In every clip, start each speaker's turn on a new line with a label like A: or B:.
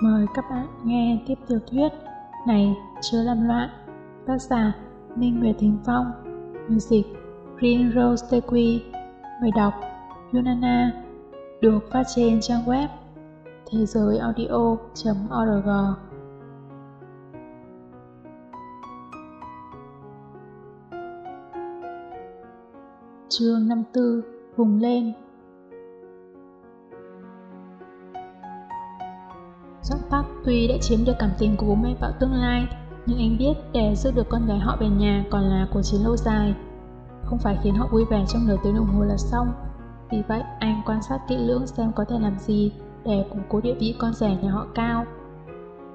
A: Mời các bạn nghe tiếp tiểu thuyết Này chưa làm loạn, Tác giả Ninh Nguyệt Thính Phong Người dịch Green Rose Tequi, Người đọc Yunana, Được phát trên trang web thế giới audio.org Chương 54 Vùng lên. Park tuy đã chiếm được cảm tình của bố mẹ vào tương lai, nhưng anh biết để giữ được con gái họ về nhà còn là cuộc chiến lâu dài. Không phải khiến họ vui vẻ trong nửa tiếng đồng hồ là xong. Vì vậy, anh quan sát kỹ lưỡng xem có thể làm gì để củng cố địa vị con rể nhà họ Cao.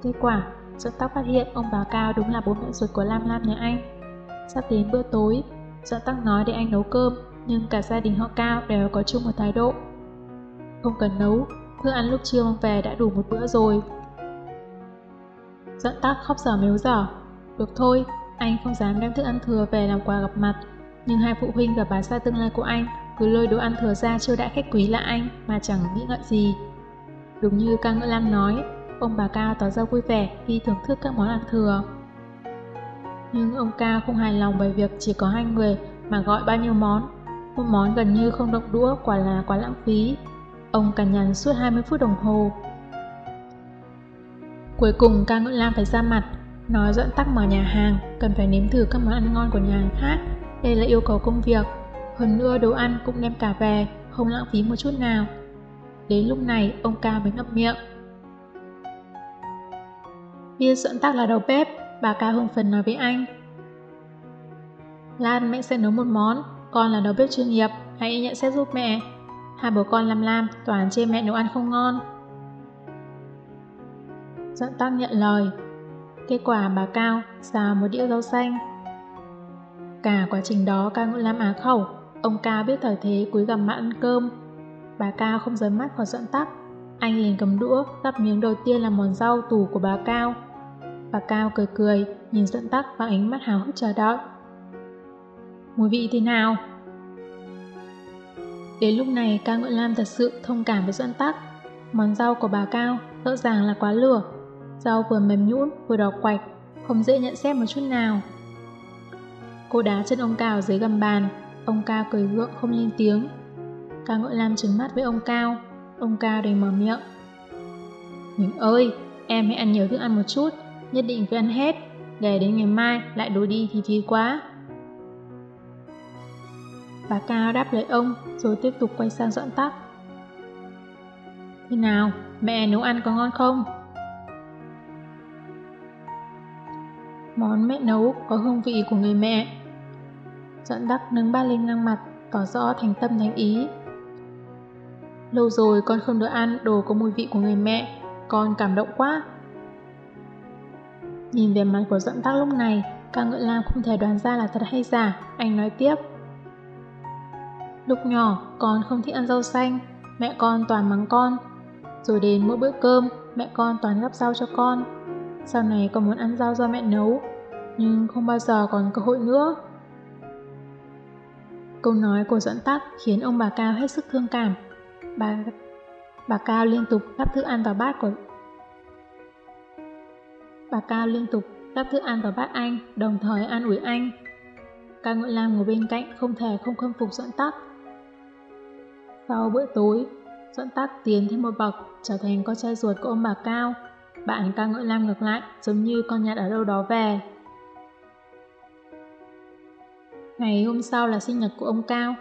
A: Kết quả, Doãn Tắc phát hiện ông bà Cao đúng là bố mẹ ruột của Lam Lam nhà anh. Sắp đến bữa tối, Doãn Tắc nói để anh nấu cơm, nhưng cả gia đình họ Cao đều có chung một thái độ. Không cần nấu, Thức ăn lúc trưa mang về đã đủ một bữa rồi. Giận tắc khóc dở mếu dở. Được thôi, anh không dám đem thức ăn thừa về làm quà gặp mặt. Nhưng hai phụ huynh và bà xã tương lai của anh cứ lôi đồ ăn thừa ra chiêu đại khách quý là anh mà chẳng nghĩ ngợi gì. Đúng như ca ngựa Lam nói, ông bà Cao tỏ ra vui vẻ khi thưởng thức các món ăn thừa. Nhưng ông Cao không hài lòng bởi việc chỉ có hai người mà gọi bao nhiêu món. Một món gần như không động đũa quả là quá lãng phí. Ông cằn nhằn suốt 20 phút đồng hồ. Cuối cùng ca ngợi Lam phải ra mặt, nói dẫn tắc mở nhà hàng, cần phải nếm thử các món ăn ngon của nhà hàng khác. Đây là yêu cầu công việc. Hơn nữa đồ ăn cũng đem cả về, không lãng phí một chút nào. Đến lúc này, ông ca mới ngậm miệng. Biết dẫn tắc là đầu bếp, bà ca hưng phần nói với anh. Lan mẹ sẽ nấu một món, con là đầu bếp chuyên nghiệp, hãy nhận xét giúp mẹ. Hai bố con làm Lam toàn chê mẹ nấu ăn không ngon. Dọn tắc nhận lời. Kết quả bà Cao xào một đĩa rau xanh. Cả quá trình đó ca ngợi Lam á khẩu, ông Cao biết thời thế cúi gằm mặt ăn cơm. Bà Cao không rời mắt khỏi dọn tắc. Anh liền cầm đũa, gắp miếng đầu tiên là món rau tủ của bà Cao. Bà Cao cười cười, nhìn dẫn tắc bằng ánh mắt hào hức chờ đợi. Mùi vị thế nào? Đến lúc này ca ngợi Lam thật sự thông cảm với Doãn Tắc. Món rau của bà Cao rõ ràng là quá lửa. Rau vừa mềm nhũn vừa đỏ quạch, không dễ nhận xét một chút nào. Cô đá chân ông Cao dưới gầm bàn, ông Cao cười gượng không lên tiếng. Ca ngội Lam trừng mắt với ông Cao, ông Cao đầy mở miệng. Mình ơi, em hãy ăn nhiều thức ăn một chút, nhất định phải ăn hết, để đến ngày mai lại đổ đi thì phí quá. Bà Cao đáp lời ông rồi tiếp tục quay sang dọn tóc Thế nào, mẹ nấu ăn có ngon không? Món mẹ nấu có hương vị của người mẹ. Doãn đắc nâng ba lên ngang mặt, tỏ rõ thành tâm thành ý. Lâu rồi con không được ăn đồ có mùi vị của người mẹ, con cảm động quá. Nhìn về mặt của Doãn tắc lúc này, ca ngợi lam không thể đoán ra là thật hay giả, anh nói tiếp. Lúc nhỏ, con không thích ăn rau xanh, mẹ con toàn mắng con. Rồi đến mỗi bữa cơm, mẹ con toàn gắp rau cho con. Sau này con muốn ăn rau do mẹ nấu, nhưng không bao giờ còn cơ hội nữa. Câu nói của dẫn tắc khiến ông bà Cao hết sức thương cảm. Bà, bà Cao liên tục đắp thức ăn vào bát của Bà Cao liên tục đắp thức ăn vào bát anh, đồng thời an ủi anh. Ca Nguyễn Lam ngồi bên cạnh không thể không khâm phục dẫn tắc. Sau bữa tối, Doãn Tắc tiến thêm một bậc, trở thành con trai ruột của ông bà Cao. Bạn ca ngợi Lam ngược lại, giống như con nhặt ở đâu đó về. Ngày hôm sau là sinh nhật của ông Cao.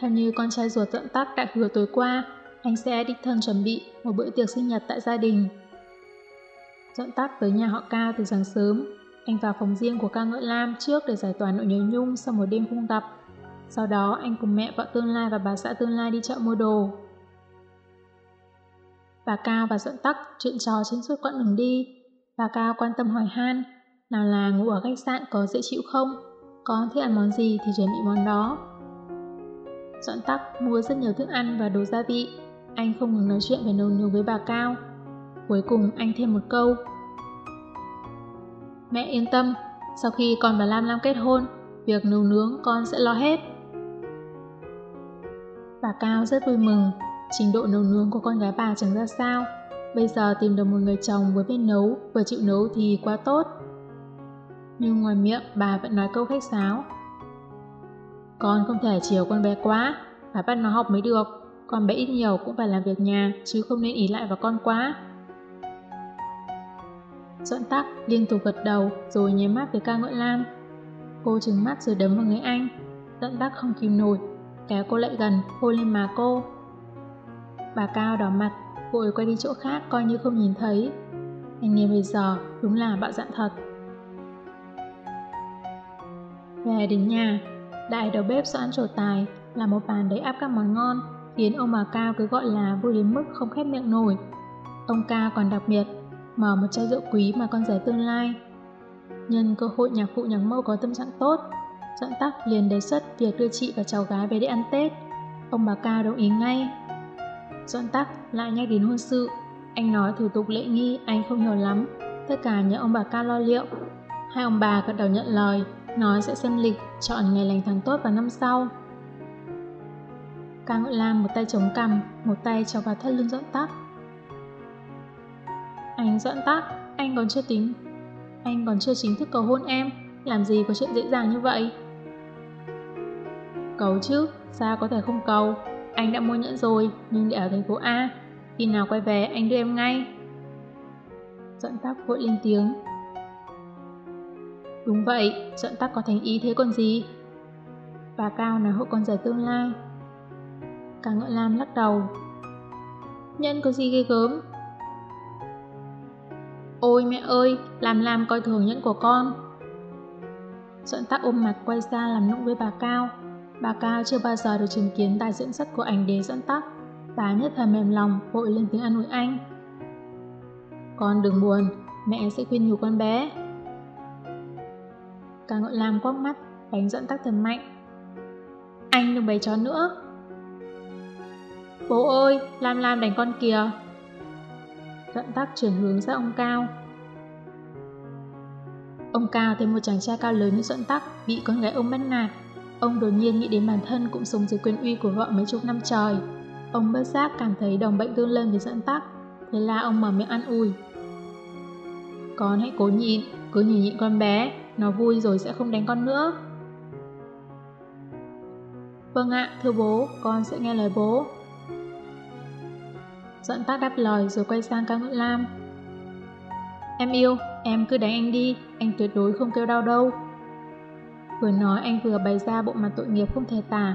A: Theo như con trai ruột tận Tắc đã hứa tối qua, anh sẽ đích thân chuẩn bị một bữa tiệc sinh nhật tại gia đình. Dọn Tắc tới nhà họ Cao từ sáng sớm. Anh vào phòng riêng của ca ngợi Lam trước để giải tỏa nỗi nhớ nhung sau một đêm không gặp. Sau đó anh cùng mẹ vợ tương lai và bà xã tương lai đi chợ mua đồ. Bà Cao và Dận Tắc chuyện trò trên suốt quãng đường đi. Bà Cao quan tâm hỏi han, nào là ngủ ở khách sạn có dễ chịu không? Có thích ăn món gì thì chuẩn bị món đó. Dọn tắc mua rất nhiều thức ăn và đồ gia vị. Anh không ngừng nói chuyện về nấu nướng với bà Cao. Cuối cùng anh thêm một câu. Mẹ yên tâm, sau khi con và Lam Lam kết hôn, việc nấu nướng con sẽ lo hết. Bà Cao rất vui mừng, trình độ nấu nướng của con gái bà chẳng ra sao, Bây giờ tìm được một người chồng vừa biết nấu, vừa chịu nấu thì quá tốt. Nhưng ngoài miệng bà vẫn nói câu khách sáo. Con không thể chiều con bé quá, phải bắt nó học mới được. Con bé ít nhiều cũng phải làm việc nhà, chứ không nên ý lại vào con quá. Dọn tắc liên tục gật đầu rồi nháy mắt với ca ngợi lam. Cô trừng mắt rồi đấm vào người anh. Dọn tắc không kìm nổi, kéo cô lại gần, hôn lên má cô. Bà Cao đỏ mặt, vội quay đi chỗ khác coi như không nhìn thấy. Anh nghe bây giờ đúng là bạo dạn thật. Về đến nhà, đại đầu bếp soạn trổ tài là một bàn đầy áp các món ngon, khiến ông bà Cao cứ gọi là vui đến mức không khép miệng nổi. Ông Cao còn đặc biệt mở một chai rượu quý mà con rể tương lai. Nhân cơ hội nhạc phụ nhạc mẫu có tâm trạng tốt, Doãn Tắc liền đề xuất việc đưa chị và cháu gái về để ăn Tết. Ông bà Cao đồng ý ngay. Doãn Tắc lại nhắc đến hôn sự. Anh nói thủ tục lễ nghi anh không hiểu lắm, tất cả nhờ ông bà ca lo liệu. Hai ông bà gật đầu nhận lời, nói sẽ xem lịch, chọn ngày lành tháng tốt vào năm sau. Ca Ngợi Lam một tay chống cằm, một tay cho vào thắt lưng Doãn Tắc. Anh Doãn Tắc, anh còn chưa tính, anh còn chưa chính thức cầu hôn em, làm gì có chuyện dễ dàng như vậy? Cầu chứ, sao có thể không cầu? Anh đã mua nhẫn rồi, nhưng để ở thành phố A. Khi nào quay về, anh đưa em ngay. Dọn tóc vội lên tiếng. Đúng vậy, dọn tóc có thành ý thế còn gì? Bà Cao nói hộ con rể tương lai. Cả ngựa Lam lắc đầu. Nhân có gì ghê gớm? Ôi mẹ ơi, làm làm coi thường nhẫn của con. Dọn tóc ôm mặt quay ra làm nũng với bà Cao. Bà Cao chưa bao giờ được chứng kiến tài diễn xuất của ảnh đế dẫn tắc. Bà nhất thời mềm lòng, vội lên tiếng an ủi anh. Con đừng buồn, mẹ sẽ khuyên nhủ con bé. càng ngọn làm quắc mắt, đánh dẫn tắc thật mạnh. Anh đừng bày chó nữa. Bố ơi, Lam Lam đánh con kìa. Dẫn tắc chuyển hướng ra ông Cao. Ông Cao thấy một chàng trai cao lớn như dẫn tắc bị con gái ông bắt nạt Ông đột nhiên nghĩ đến bản thân cũng sống dưới quyền uy của vợ mấy chục năm trời. Ông bất giác cảm thấy đồng bệnh tương lên với dẫn tắc, thế là ông mở miệng ăn ủi. Con hãy cố nhịn, cứ nhìn nhịn con bé, nó vui rồi sẽ không đánh con nữa. Vâng ạ, thưa bố, con sẽ nghe lời bố. Dẫn tắc đáp lời rồi quay sang ca ngợi Lam. Em yêu, em cứ đánh anh đi, anh tuyệt đối không kêu đau đâu. Vừa nói anh vừa bày ra bộ mặt tội nghiệp không thể tả.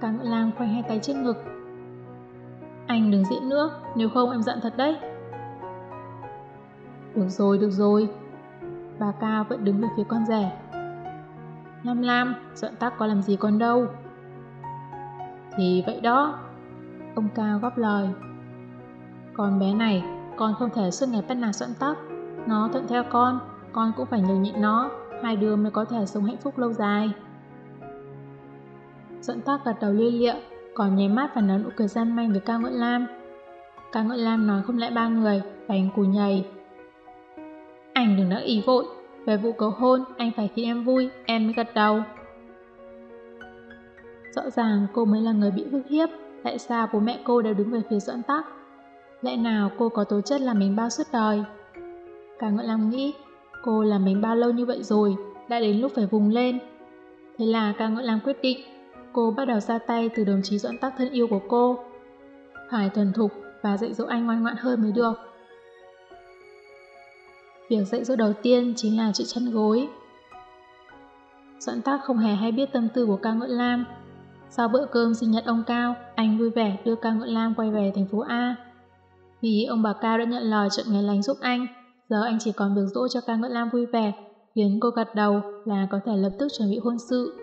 A: Càng lang khoanh hai tay trước ngực. Anh đừng diễn nữa, nếu không em giận thật đấy. Được rồi, được rồi. Bà Cao vẫn đứng về phía con rẻ. Lam Lam, giận tắc có làm gì con đâu. Thì vậy đó. Ông Cao góp lời. Con bé này, con không thể suốt ngày bắt nạt giận tắc. Nó thuận theo con, con cũng phải nhường nhịn nó hai đứa mới có thể sống hạnh phúc lâu dài. Dẫn tác gật đầu lia lịa, còn nháy mắt và nở nụ cười gian manh với Cao Nguyễn Lam. Cao Nguyễn Lam nói không lẽ ba người, bánh cù nhầy. Anh đừng nói ý vội, về vụ cầu hôn anh phải khiến em vui, em mới gật đầu. Rõ ràng cô mới là người bị bức hiếp, tại sao bố mẹ cô đều đứng về phía dẫn tắc? Lẽ nào cô có tố chất làm mình bao suốt đời? Cả Nguyễn Lam nghĩ Cô làm bánh bao lâu như vậy rồi, đã đến lúc phải vùng lên. Thế là ca ngợi lam quyết định, cô bắt đầu ra tay từ đồng chí doãn tắc thân yêu của cô. Phải thuần thục và dạy dỗ anh ngoan ngoãn hơn mới được. Việc dạy dỗ đầu tiên chính là chữ chân gối. Doãn tác không hề hay biết tâm tư của ca ngợi lam. Sau bữa cơm sinh nhật ông Cao, anh vui vẻ đưa ca ngợi lam quay về thành phố A. Vì ông bà Cao đã nhận lời chọn ngày lành giúp anh, Giờ anh chỉ còn việc dỗ cho ca ngợi Lam vui vẻ, khiến cô gật đầu là có thể lập tức chuẩn bị hôn sự.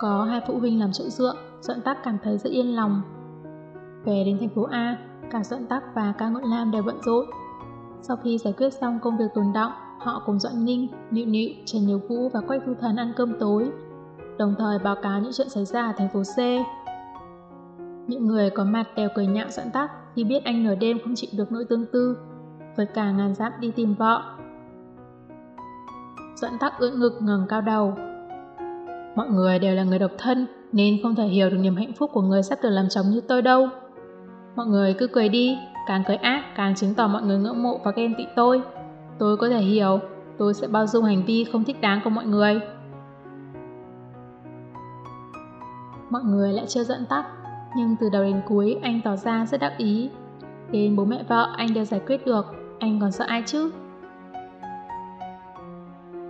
A: Có hai phụ huynh làm chỗ dựa, Doãn Tắc cảm thấy rất yên lòng. Về đến thành phố A, cả Doãn Tắc và ca ngợi Lam đều bận rộn. Sau khi giải quyết xong công việc tồn động, họ cùng Doãn Ninh, Nịu Nịu, Trần Nhiều Vũ và Quách Thu Thần ăn cơm tối, đồng thời báo cáo những chuyện xảy ra ở thành phố C. Những người có mặt đều cười nhạo Doãn Tắc khi biết anh nửa đêm không chịu được nỗi tương tư, với cả ngàn dặm đi tìm vợ. Doãn tắc ưỡn ngực ngẩng cao đầu. Mọi người đều là người độc thân, nên không thể hiểu được niềm hạnh phúc của người sắp được làm chồng như tôi đâu. Mọi người cứ cười đi, càng cười ác càng chứng tỏ mọi người ngưỡng mộ và ghen tị tôi. Tôi có thể hiểu, tôi sẽ bao dung hành vi không thích đáng của mọi người. Mọi người lại chưa dẫn tắt, nhưng từ đầu đến cuối anh tỏ ra rất đắc ý. Đến bố mẹ vợ anh đều giải quyết được, anh còn sợ ai chứ?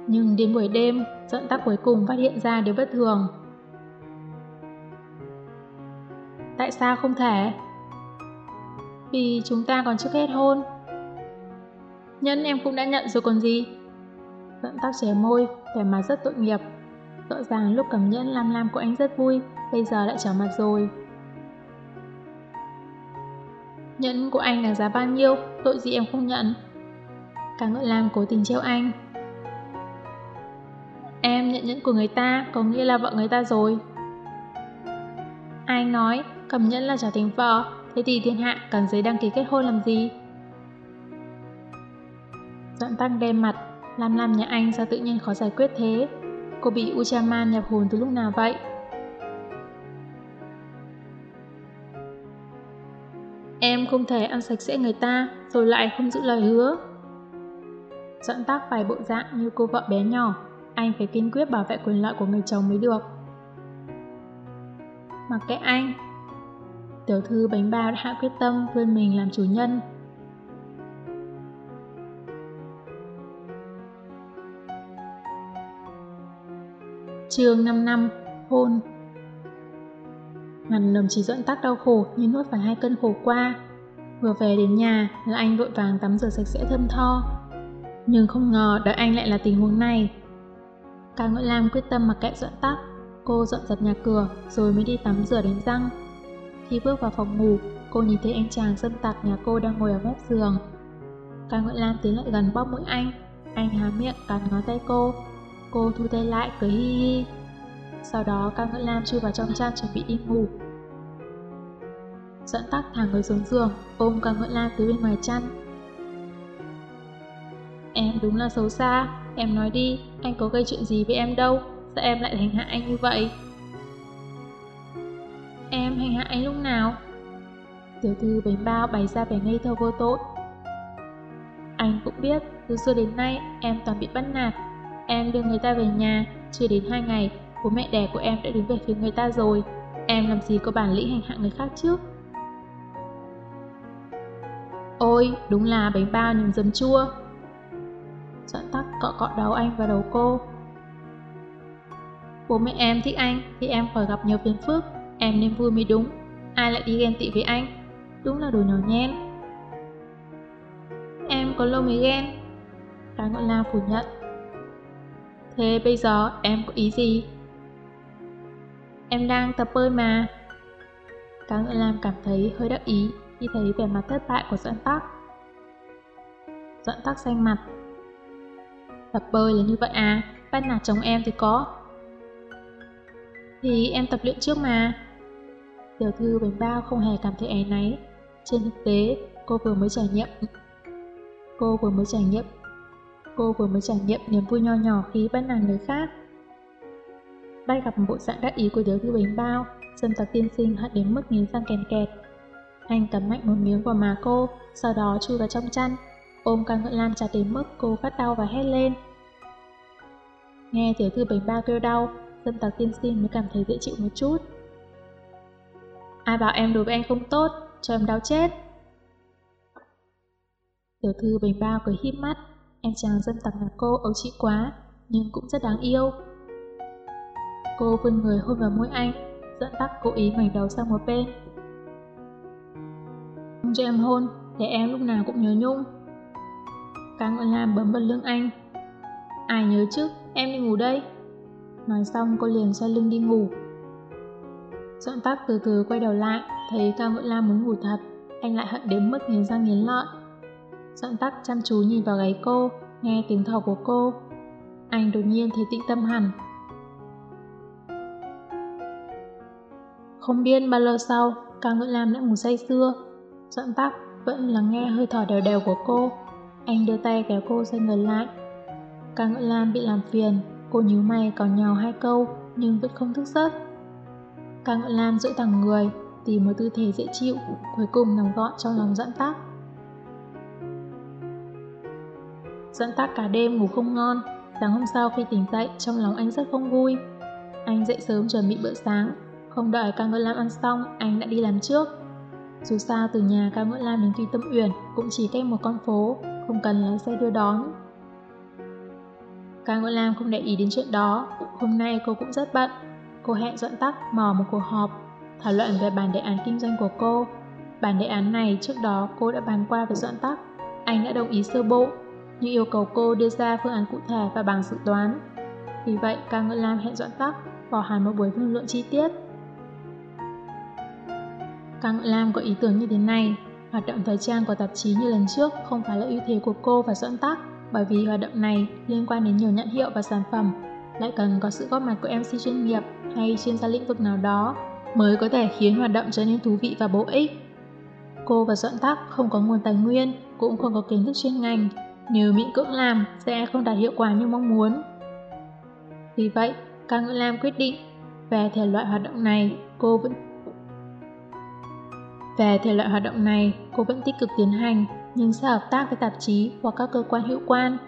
A: Nhưng đến buổi đêm, dẫn tắc cuối cùng phát hiện ra điều bất thường. Tại sao không thể? Vì chúng ta còn chưa kết hôn. Nhân em cũng đã nhận rồi còn gì. Dẫn tắc trẻ môi, vẻ mặt rất tội nghiệp. Rõ ràng lúc cầm nhẫn lam lam của anh rất vui, bây giờ lại trở mặt rồi. Nhẫn của anh là giá bao nhiêu, tội gì em không nhận. Cả ngợi lam cố tình treo anh. Em nhận nhẫn của người ta, có nghĩa là vợ người ta rồi. Anh nói, cầm nhẫn là trở thành vợ, thế thì thiên hạ cần giấy đăng ký kết hôn làm gì? Doãn tăng đen mặt, làm làm nhà anh sao tự nhiên khó giải quyết thế? Cô bị Uchaman nhập hồn từ lúc nào vậy? Em không thể ăn sạch sẽ người ta, rồi lại không giữ lời hứa. Doãn tác vài bộ dạng như cô vợ bé nhỏ, anh phải kiên quyết bảo vệ quyền lợi của người chồng mới được. Mặc kệ anh, tiểu thư bánh bao đã hạ quyết tâm vươn mình làm chủ nhân. Trường 5 năm, hôn Ngàn lầm chỉ dẫn tắt đau khổ như nuốt phải hai cân khổ qua. Vừa về đến nhà là anh vội vàng tắm rửa sạch sẽ thơm tho. Nhưng không ngờ đợi anh lại là tình huống này. Cao Nguyễn Lam quyết tâm mặc kệ dọn tắt cô dọn dẹp nhà cửa rồi mới đi tắm rửa đánh răng. Khi bước vào phòng ngủ, cô nhìn thấy anh chàng dâm tạc nhà cô đang ngồi ở mép giường. Cao Nguyễn Lam tiến lại gần bóp mũi anh, anh há miệng cắn ngón tay cô. Cô thu tay lại cười hi hi. Sau đó Cao Ngân Lam chui vào trong chăn chuẩn bị đi ngủ. Dẫn tắc thả người xuống giường, ôm Cao Ngân Lam từ bên ngoài chăn. Em đúng là xấu xa, em nói đi, anh có gây chuyện gì với em đâu, sao em lại hành hạ anh như vậy? Em hành hạ anh lúc nào? Tiểu thư bánh bao bày ra vẻ ngây thơ vô tội. Anh cũng biết, từ xưa đến nay em toàn bị bắt nạt. Em đưa người ta về nhà, chưa đến hai ngày, bố mẹ đẻ của em đã đứng về phía người ta rồi. Em làm gì có bản lĩnh hành hạ người khác trước? Ôi, đúng là bánh bao nhưng dấm chua. Dọn tắc cọ cọ đầu anh và đầu cô. Bố mẹ em thích anh thì em phải gặp nhiều phiền phức, em nên vui mới đúng. Ai lại đi ghen tị với anh? Đúng là đồ nhỏ nhen. Em có lâu mới ghen. Cái ngọn la phủ nhận. Thế bây giờ em có ý gì? Em đang tập bơi mà. Cá ngựa lam cảm thấy hơi đắc ý khi thấy vẻ mặt thất bại của Doãn Tắc. Doãn Tắc xanh mặt, Tập bơi là như vậy à, bắt nạt chồng em thì có. Thì em tập luyện trước mà. Tiểu thư bánh bao không hề cảm thấy áy náy. Trên thực tế, cô vừa mới trải nghiệm. Cô vừa mới trải nghiệm. Cô vừa mới trải nghiệm niềm vui nho nhỏ khi bắt nạt người khác. Bắt gặp bộ dạng đắc ý của tiểu thư bánh bao, dân tộc tiên sinh hận đến mức nghiến răng kèn kẹt. Anh cắn mạnh một miếng vào má cô, sau đó chui vào trong chăn, ôm ca ngợi lam chặt đến mức cô phát đau và hét lên. Nghe tiểu thư bánh bao kêu đau, dân tộc tiên sinh mới cảm thấy dễ chịu một chút. Ai bảo em đối với anh không tốt, cho em đau chết. Tiểu thư bánh bao cười híp mắt, em chàng dân tộc nhà cô ấu trị quá, nhưng cũng rất đáng yêu. Cô vươn người hôn vào môi anh, dẫn tắc cố ý ngoảnh đầu sang một bên. Không cho em hôn, để em lúc nào cũng nhớ nhung. Cá ngọn lam bấm vào lưng anh. Ai nhớ chứ, em đi ngủ đây. Nói xong cô liền xoay lưng đi ngủ. Dọn tắc từ từ quay đầu lại, thấy Cao Ngọn Lam muốn ngủ thật, anh lại hận đến mức nghiến răng nghiến lợi. Dọn tắc chăm chú nhìn vào gáy cô, nghe tiếng thở của cô. Anh đột nhiên thấy tĩnh tâm hẳn. Không biết bao lâu sau, Cao Ngữ Lam đã ngủ say sưa. Dọn tóc vẫn lắng nghe hơi thở đều đều của cô, anh đưa tay kéo cô xoay người lại. Ca ngữ lam bị làm phiền, cô nhíu mày còn nhào hai câu nhưng vẫn không thức giấc. Ca Ngữ Lam duỗi thẳng người, tìm một tư thế dễ chịu, cuối cùng nằm gọn trong lòng dẫn tóc. Dẫn tóc cả đêm ngủ không ngon, sáng hôm sau khi tỉnh dậy trong lòng anh rất không vui. Anh dậy sớm chuẩn bị bữa sáng, không đợi ca ngợi lam ăn xong, anh đã đi làm trước. Dù sao từ nhà ca ngợi lam đến Tuy Tâm Uyển cũng chỉ cách một con phố, không cần lái xe đưa đón. Ca ngợi lam không để ý đến chuyện đó, hôm nay cô cũng rất bận. Cô hẹn Doãn Tắc mở một cuộc họp, thảo luận về bản đề án kinh doanh của cô. Bản đề án này trước đó cô đã bàn qua với Doãn Tắc, anh đã đồng ý sơ bộ, nhưng yêu cầu cô đưa ra phương án cụ thể và bằng dự toán. Vì vậy, ca ngợi lam hẹn Doãn Tắc bỏ hẳn một buổi thương lượng chi tiết. Càng Lam có ý tưởng như thế này, hoạt động thời trang của tạp chí như lần trước không phải là ưu thế của cô và dẫn tắc, bởi vì hoạt động này liên quan đến nhiều nhãn hiệu và sản phẩm, lại cần có sự góp mặt của MC chuyên nghiệp hay chuyên gia lĩnh vực nào đó mới có thể khiến hoạt động trở nên thú vị và bổ ích. Cô và Doãn Tắc không có nguồn tài nguyên, cũng không có kiến thức chuyên ngành, nếu miễn cưỡng làm sẽ không đạt hiệu quả như mong muốn. Vì vậy, Ca Ngữ Lam quyết định về thể loại hoạt động này cô vẫn về thể loại hoạt động này, cô vẫn tích cực tiến hành, nhưng sẽ hợp tác với tạp chí hoặc các cơ quan hữu quan.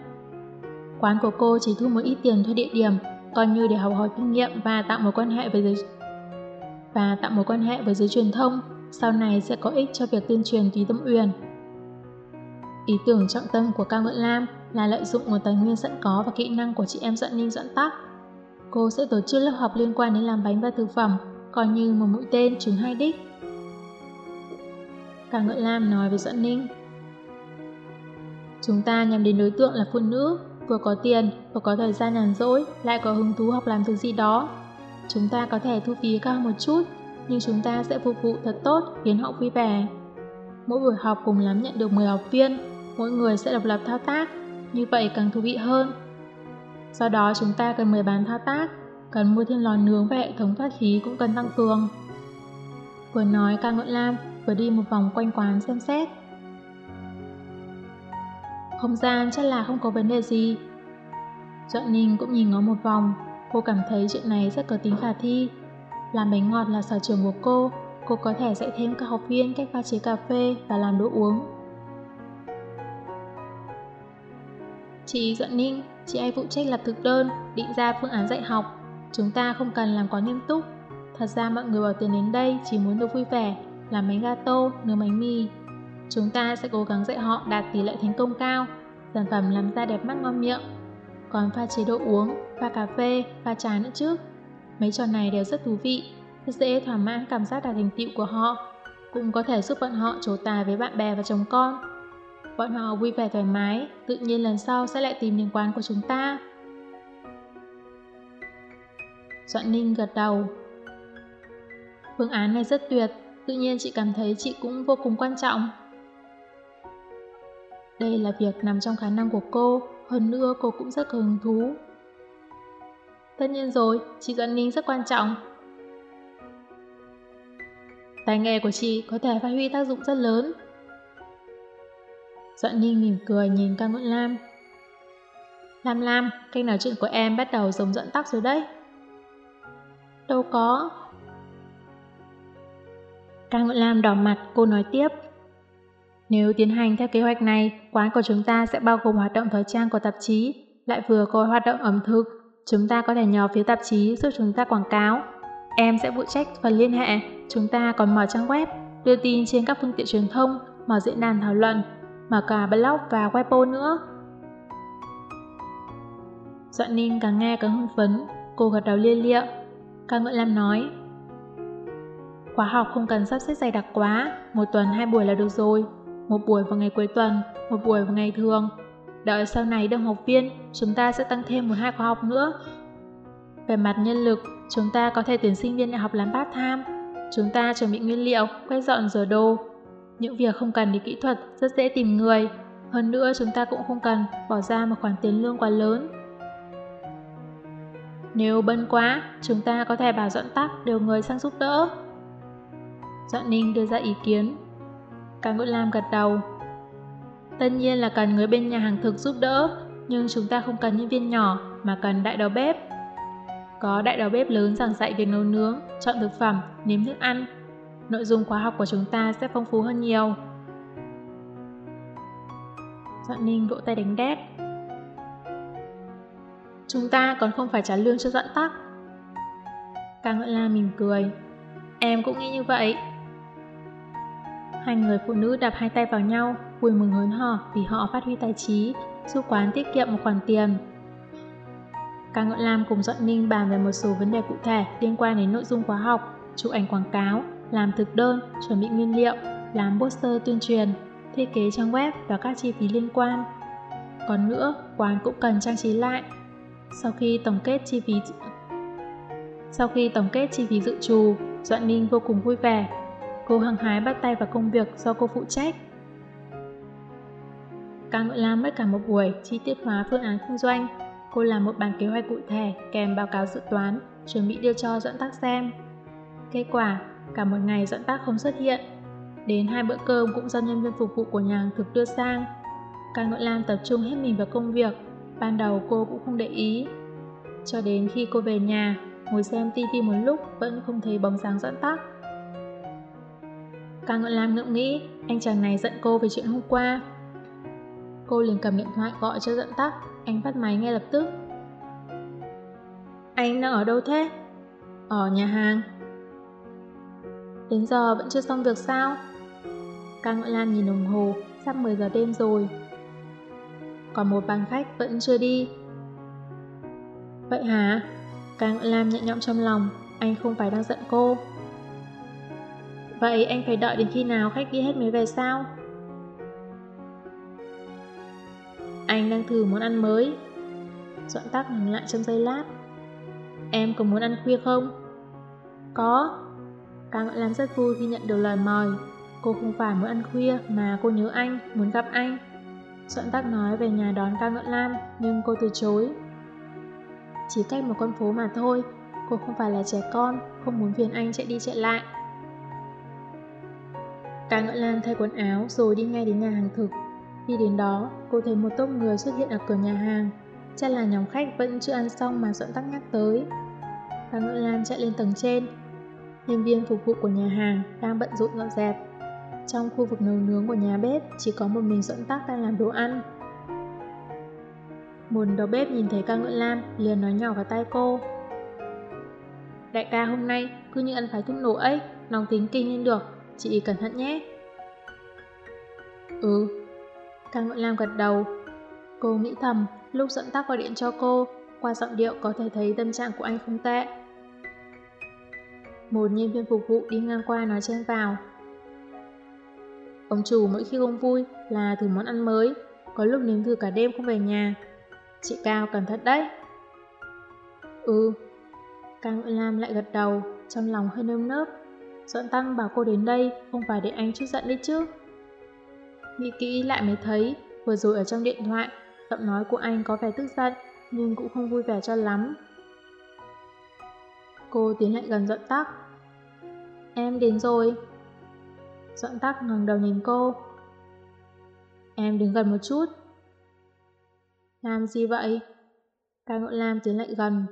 A: Quán của cô chỉ thu một ít tiền thuê địa điểm, coi như để học hỏi kinh nghiệm và tạo mối quan hệ với giới và tạo mối quan hệ với giới truyền thông, sau này sẽ có ích cho việc tuyên truyền Túy Tâm Uyển. Ý tưởng trọng tâm của Cao Ngưỡng Lam là lợi dụng nguồn tài nguyên sẵn có và kỹ năng của chị em dẫn ninh dẫn tắc. Cô sẽ tổ chức lớp học liên quan đến làm bánh và thực phẩm, coi như một mũi tên trúng hai đích. Cả Ngợi Lam nói với Doãn Ninh. Chúng ta nhằm đến đối tượng là phụ nữ, vừa có tiền, vừa có thời gian nhàn rỗi, lại có hứng thú học làm thứ gì đó. Chúng ta có thể thu phí cao một chút, nhưng chúng ta sẽ phục vụ thật tốt, khiến họ vui vẻ. Mỗi buổi học cùng lắm nhận được 10 học viên, mỗi người sẽ độc lập thao tác, như vậy càng thú vị hơn. Do đó chúng ta cần 10 bán thao tác, cần mua thêm lò nướng và hệ thống thoát khí cũng cần tăng cường. Vừa nói ca ngợi Lam vừa đi một vòng quanh quán xem xét. Không gian chắc là không có vấn đề gì. Doãn Ninh cũng nhìn ngó một vòng, cô cảm thấy chuyện này rất có tính khả thi. Làm bánh ngọt là sở trường của cô, cô có thể dạy thêm các học viên cách pha chế cà phê và làm đồ uống. Chị Doãn Ninh, chị ai phụ trách lập thực đơn, định ra phương án dạy học. Chúng ta không cần làm quá nghiêm túc. Thật ra mọi người bỏ tiền đến đây chỉ muốn được vui vẻ làm bánh gato, nướng bánh mì. Chúng ta sẽ cố gắng dạy họ đạt tỷ lệ thành công cao, sản phẩm làm ra đẹp mắt ngon miệng. Còn pha chế độ uống, pha cà phê, pha trà nữa chứ. Mấy trò này đều rất thú vị, rất dễ thỏa mãn cảm giác đạt thành tựu của họ. Cũng có thể giúp bọn họ trổ tài với bạn bè và chồng con. Bọn họ vui vẻ thoải mái, tự nhiên lần sau sẽ lại tìm đến quán của chúng ta. Doãn Ninh gật đầu. Phương án này rất tuyệt, tự nhiên chị cảm thấy chị cũng vô cùng quan trọng. Đây là việc nằm trong khả năng của cô, hơn nữa cô cũng rất hứng thú. Tất nhiên rồi, chị Doãn Ninh rất quan trọng. Tài nghề của chị có thể phát huy tác dụng rất lớn. Doãn Ninh mỉm cười nhìn ca Nguyễn Lam. Lam Lam, kênh nói chuyện của em bắt đầu giống dẫn tắc rồi đấy. Đâu có, Càng Nguyễn Lam đỏ mặt, cô nói tiếp. Nếu tiến hành theo kế hoạch này, quán của chúng ta sẽ bao gồm hoạt động thời trang của tạp chí, lại vừa có hoạt động ẩm thực. Chúng ta có thể nhờ phía tạp chí giúp chúng ta quảng cáo. Em sẽ phụ trách phần liên hệ. Chúng ta còn mở trang web, đưa tin trên các phương tiện truyền thông, mở diễn đàn thảo luận, mở cả blog và Weibo nữa. Doãn Ninh càng nghe càng hưng phấn, cô gật đầu lia lịa. Cao Nguyễn Lam nói, Khóa học không cần sắp xếp dày đặc quá, một tuần hai buổi là được rồi. Một buổi vào ngày cuối tuần, một buổi vào ngày thường. Đợi sau này đông học viên, chúng ta sẽ tăng thêm một hai khóa học nữa. Về mặt nhân lực, chúng ta có thể tuyển sinh viên đại học làm part-time. Chúng ta chuẩn bị nguyên liệu, quét dọn rửa đồ. Những việc không cần đến kỹ thuật rất dễ tìm người. Hơn nữa chúng ta cũng không cần bỏ ra một khoản tiền lương quá lớn. Nếu bân quá, chúng ta có thể bảo dọn tắc đều người sang giúp đỡ. Doãn Ninh đưa ra ý kiến. Càng Ngũ Lam gật đầu. Tất nhiên là cần người bên nhà hàng thực giúp đỡ, nhưng chúng ta không cần những viên nhỏ mà cần đại đầu bếp. Có đại đầu bếp lớn giảng dạy việc nấu nướng, chọn thực phẩm, nếm thức ăn. Nội dung khóa học của chúng ta sẽ phong phú hơn nhiều. Doãn Ninh vỗ tay đánh đét. Chúng ta còn không phải trả lương cho Doãn Tắc. Càng Ngợi La mỉm cười. Em cũng nghĩ như vậy. Hai người phụ nữ đạp hai tay vào nhau, vui mừng hớn hở vì họ phát huy tài trí, giúp quán tiết kiệm một khoản tiền. Cả Ngọn Lam cùng Doãn Ninh bàn về một số vấn đề cụ thể liên quan đến nội dung khóa học, chụp ảnh quảng cáo, làm thực đơn, chuẩn bị nguyên liệu, làm poster tuyên truyền, thiết kế trang web và các chi phí liên quan. Còn nữa, quán cũng cần trang trí lại. Sau khi tổng kết chi phí sau khi tổng kết chi phí dự trù, Doãn Ninh vô cùng vui vẻ. Cô hăng hái bắt tay vào công việc do cô phụ trách. Càng nội Lam mất cả một buổi chi tiết hóa phương án kinh doanh. Cô làm một bản kế hoạch cụ thể kèm báo cáo dự toán, chuẩn bị đưa cho Doãn Tác xem. Kết quả, cả một ngày Doãn Tác không xuất hiện. Đến hai bữa cơm cũng do nhân viên phục vụ của nhà hàng thực đưa sang. Càng nội Lam tập trung hết mình vào công việc, ban đầu cô cũng không để ý. Cho đến khi cô về nhà, ngồi xem tivi một lúc vẫn không thấy bóng dáng Doãn Tác. Càng Ngọn Lam ngẫm nghĩ, anh chàng này giận cô về chuyện hôm qua. Cô liền cầm điện thoại gọi cho giận tắc, anh bắt máy ngay lập tức. Anh đang ở đâu thế? Ở nhà hàng. Đến giờ vẫn chưa xong việc sao? Càng Ngọn Lam nhìn đồng hồ, sắp 10 giờ đêm rồi. Còn một bàn khách vẫn chưa đi. Vậy hả? Càng Lam nhẹ nhõm trong lòng, anh không phải đang giận cô. Vậy anh phải đợi đến khi nào khách đi hết mới về sao? Anh đang thử món ăn mới. Doãn tắc ngừng lại trong giây lát. Em có muốn ăn khuya không? Có. Càng làm rất vui khi nhận được lời mời. Cô không phải muốn ăn khuya mà cô nhớ anh, muốn gặp anh. Doãn tắc nói về nhà đón ca ngợi Lam, nhưng cô từ chối. Chỉ cách một con phố mà thôi, cô không phải là trẻ con, không muốn phiền anh chạy đi chạy lại. Ca Ngợi Lan thay quần áo rồi đi ngay đến nhà hàng thực. Đi đến đó, cô thấy một tốp người xuất hiện ở cửa nhà hàng. Chắc là nhóm khách vẫn chưa ăn xong mà dọn Tắc nhắc tới. Ca Ngợi Lan chạy lên tầng trên. Nhân viên phục vụ của nhà hàng đang bận rộn dọn dẹp. Trong khu vực nấu nướng của nhà bếp chỉ có một mình dọn Tắc đang làm đồ ăn. Một đầu bếp nhìn thấy ca ngợi lam liền nói nhỏ vào tay cô. Đại ca hôm nay cứ như ăn phải thuốc nổ ấy, nóng tính kinh lên được, chị cẩn thận nhé. Ừ, ca ngợi lam gật đầu. Cô nghĩ thầm, lúc dẫn tắc gọi điện cho cô, qua giọng điệu có thể thấy tâm trạng của anh không tệ. Một nhân viên phục vụ đi ngang qua nói chen vào. Ông chủ mỗi khi không vui là thử món ăn mới, có lúc nếm thử cả đêm không về nhà, Chị Cao cẩn thận đấy. Ừ. Cao Nguyễn Lam lại gật đầu, trong lòng hơi nơm nớp. Doãn Tăng bảo cô đến đây, không phải để anh chút giận đấy chứ. Nghĩ kỹ lại mới thấy, vừa rồi ở trong điện thoại, giọng nói của anh có vẻ tức giận, nhưng cũng không vui vẻ cho lắm. Cô tiến lại gần Doãn Tắc. Em đến rồi. Doãn Tắc ngẩng đầu nhìn cô. Em đứng gần một chút, làm gì vậy? Cao Ngộ Lam tiến lại gần.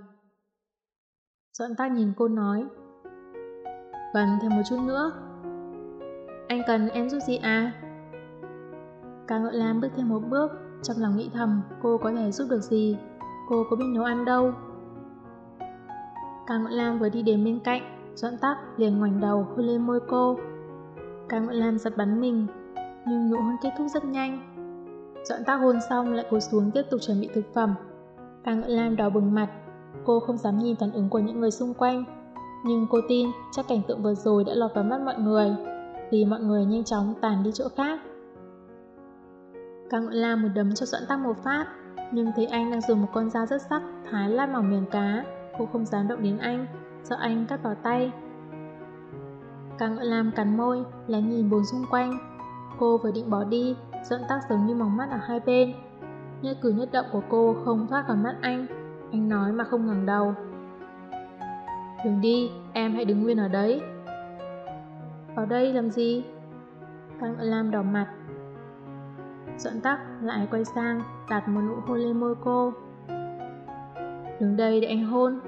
A: Doãn tắc nhìn cô nói cần thêm một chút nữa. Anh cần em giúp gì à? Cao ngợi Lam bước thêm một bước, trong lòng nghĩ thầm cô có thể giúp được gì. Cô có biết nấu ăn đâu. Cao ngợi Lam vừa đi đến bên cạnh, Doãn tắc liền ngoảnh đầu hôn lên môi cô. Cao ngợi Lam giật bắn mình, nhưng nụ hôn kết thúc rất nhanh. Dọn tác hôn xong lại cúi xuống tiếp tục chuẩn bị thực phẩm. Càng Ngợi Lam đỏ bừng mặt, cô không dám nhìn phản ứng của những người xung quanh. Nhưng cô tin chắc cảnh tượng vừa rồi đã lọt vào mắt mọi người, vì mọi người nhanh chóng tàn đi chỗ khác. Càng ngọn la một đấm cho Doãn Tắc một phát, nhưng thấy anh đang dùng một con dao rất sắc thái lát mỏng miếng cá, cô không dám động đến anh, sợ anh cắt vào tay. Càng ngọn Lam cắn môi, lén nhìn bốn xung quanh. Cô vừa định bỏ đi dẫn tác giống như mỏng mắt ở hai bên. Nhất cử nhất động của cô không thoát khỏi mắt anh, anh nói mà không ngẩng đầu. Đừng đi, em hãy đứng nguyên ở đấy. Vào đây làm gì? Tăng Lam đỏ mặt. dọn tắc lại quay sang, đặt một nụ hôn lên môi cô. Đứng đây để anh hôn.